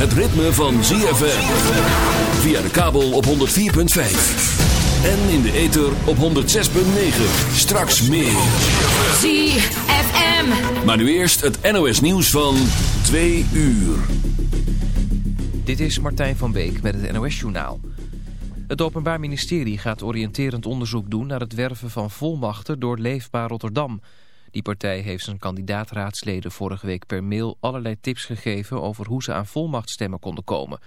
het ritme van ZFM. Via de kabel op 104.5. En in de ether op 106.9. Straks meer. ZFM. Maar nu eerst het NOS nieuws van 2 uur. Dit is Martijn van Beek met het NOS Journaal. Het Openbaar Ministerie gaat oriënterend onderzoek doen naar het werven van volmachten door Leefbaar Rotterdam... Die partij heeft zijn kandidaatraadsleden vorige week per mail allerlei tips gegeven over hoe ze aan volmachtstemmen konden komen.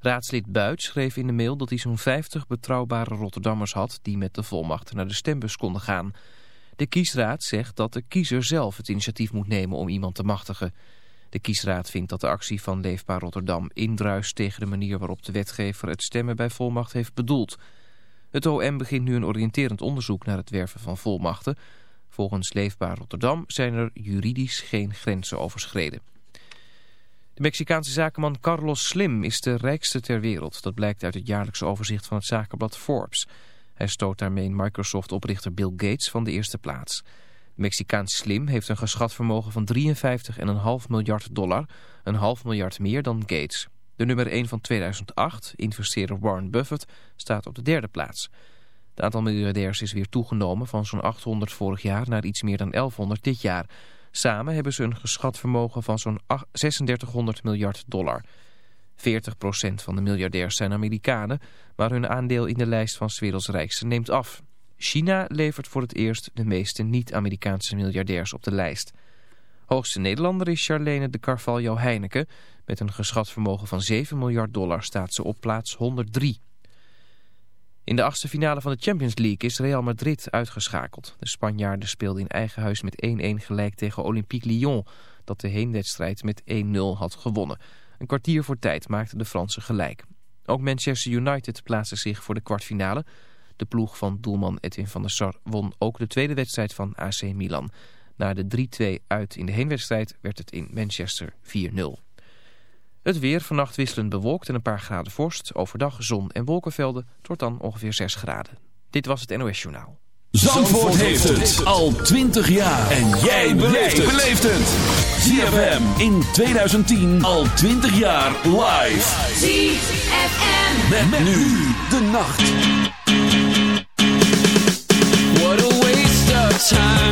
Raadslid Buit schreef in de mail dat hij zo'n 50 betrouwbare Rotterdammers had die met de volmacht naar de stembus konden gaan. De kiesraad zegt dat de kiezer zelf het initiatief moet nemen om iemand te machtigen. De kiesraad vindt dat de actie van Leefbaar Rotterdam indruist tegen de manier waarop de wetgever het stemmen bij volmacht heeft bedoeld. Het OM begint nu een oriënterend onderzoek naar het werven van volmachten... Volgens Leefbaar Rotterdam zijn er juridisch geen grenzen overschreden. De Mexicaanse zakenman Carlos Slim is de rijkste ter wereld. Dat blijkt uit het jaarlijkse overzicht van het zakenblad Forbes. Hij stoot daarmee Microsoft-oprichter Bill Gates van de eerste plaats. De Mexicaanse Slim heeft een geschat vermogen van 53,5 miljard dollar, een half miljard meer dan Gates. De nummer 1 van 2008, investeerder Warren Buffett, staat op de derde plaats. Het aantal miljardairs is weer toegenomen van zo'n 800 vorig jaar naar iets meer dan 1100 dit jaar. Samen hebben ze een geschat vermogen van zo'n 3600 miljard dollar. 40% van de miljardairs zijn Amerikanen, maar hun aandeel in de lijst van 's werelds rijkste neemt af. China levert voor het eerst de meeste niet-Amerikaanse miljardairs op de lijst. Hoogste Nederlander is Charlene de Carvalho Heineken. Met een geschat vermogen van 7 miljard dollar staat ze op plaats 103. In de achtste finale van de Champions League is Real Madrid uitgeschakeld. De Spanjaarden speelden in eigen huis met 1-1 gelijk tegen Olympique Lyon... dat de heenwedstrijd met 1-0 had gewonnen. Een kwartier voor tijd maakten de Fransen gelijk. Ook Manchester United plaatste zich voor de kwartfinale. De ploeg van doelman Edwin van der Sar won ook de tweede wedstrijd van AC Milan. Na de 3-2 uit in de heenwedstrijd werd het in Manchester 4-0. Het weer vannacht wisselend bewolkt en een paar graden vorst. Overdag zon en wolkenvelden. tot dan ongeveer 6 graden. Dit was het NOS Journaal. Zandvoort, heeft het al 20 jaar. En jij beleeft het. ZFM in 2010 al 20 jaar live. ZFM. Met, met nu de nacht. What a waste of time.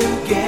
Together.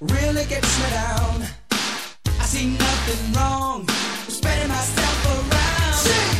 really gets me down. I see nothing wrong with spreading myself around. Sing!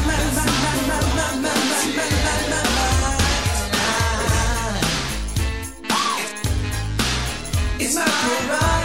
It's not my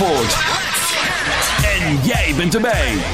En jij bent erbij.